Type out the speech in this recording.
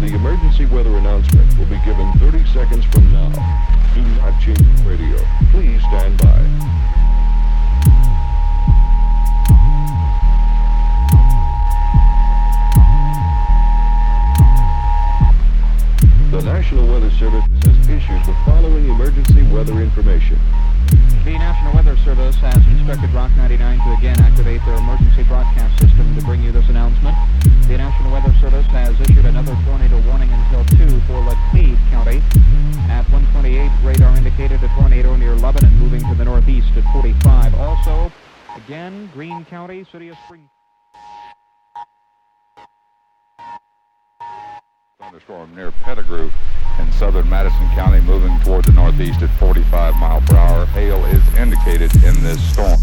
The emergency weather announcement will be given 30 seconds from now. Do not change radio. Please stand by. The National Weather Service has issued the following emergency weather information. The National Weather Service has instructed Rock 99 to again activate their emergency broadcast system to bring you this announcement. The National radar indicated a tornado near Lebanon moving to the northeast at 45. Also, again, Greene County, City of Spring. Thunderstorm near Pettigrew in southern Madison County moving toward the northeast at 45 mile per hour. Hail is indicated in this storm.